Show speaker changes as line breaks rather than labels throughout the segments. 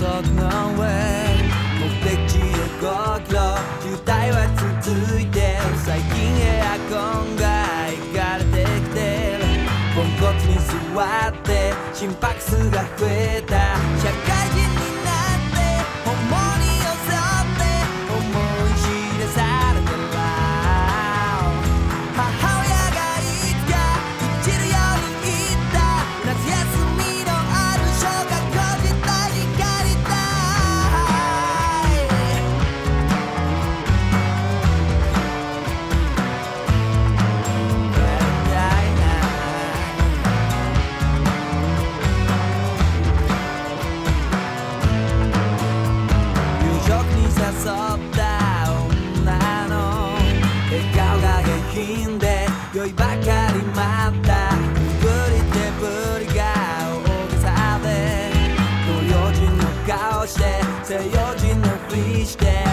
上目的地へゴーロ渋滞は続いて最近エアコンがいかれてきてるポンコツに座って心拍数が増えた社会人品で酔いばかり待った。ぶりてぶりが大げさで東洋人の顔して西洋人のふりして。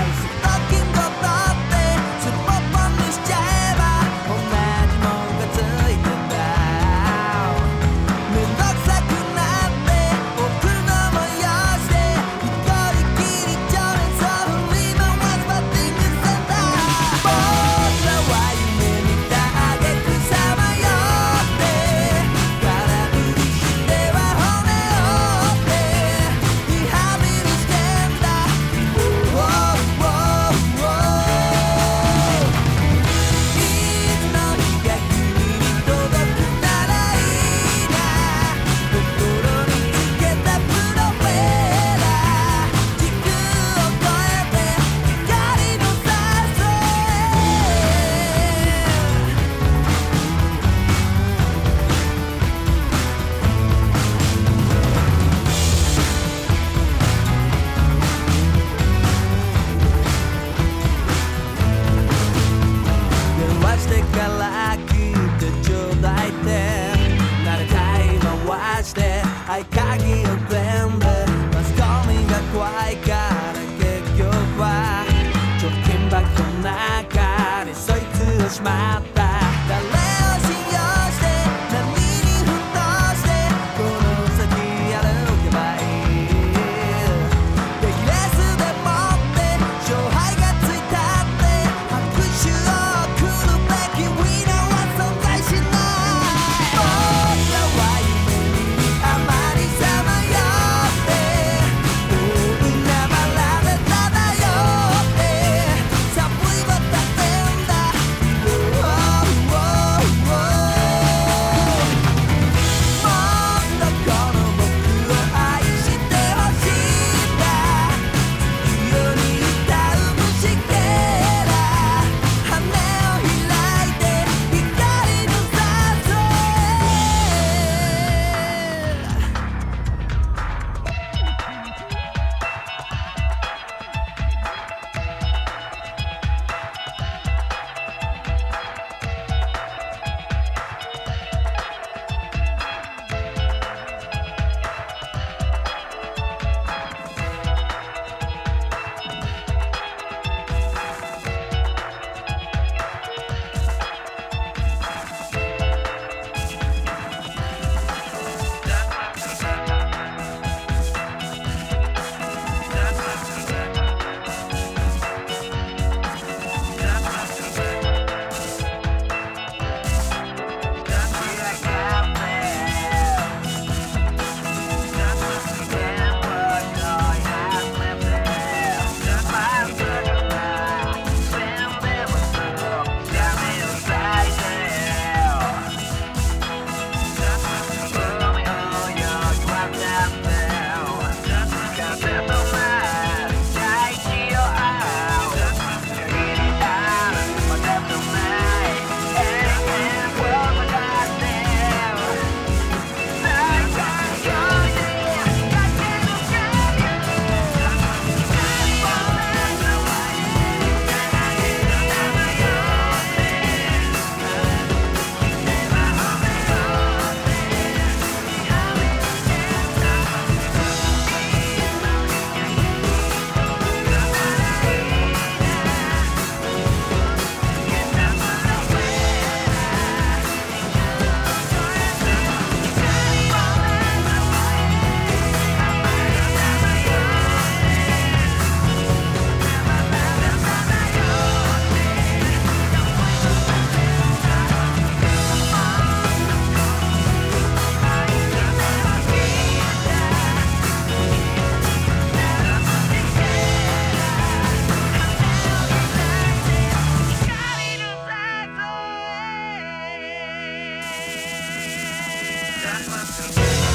Unmerciful.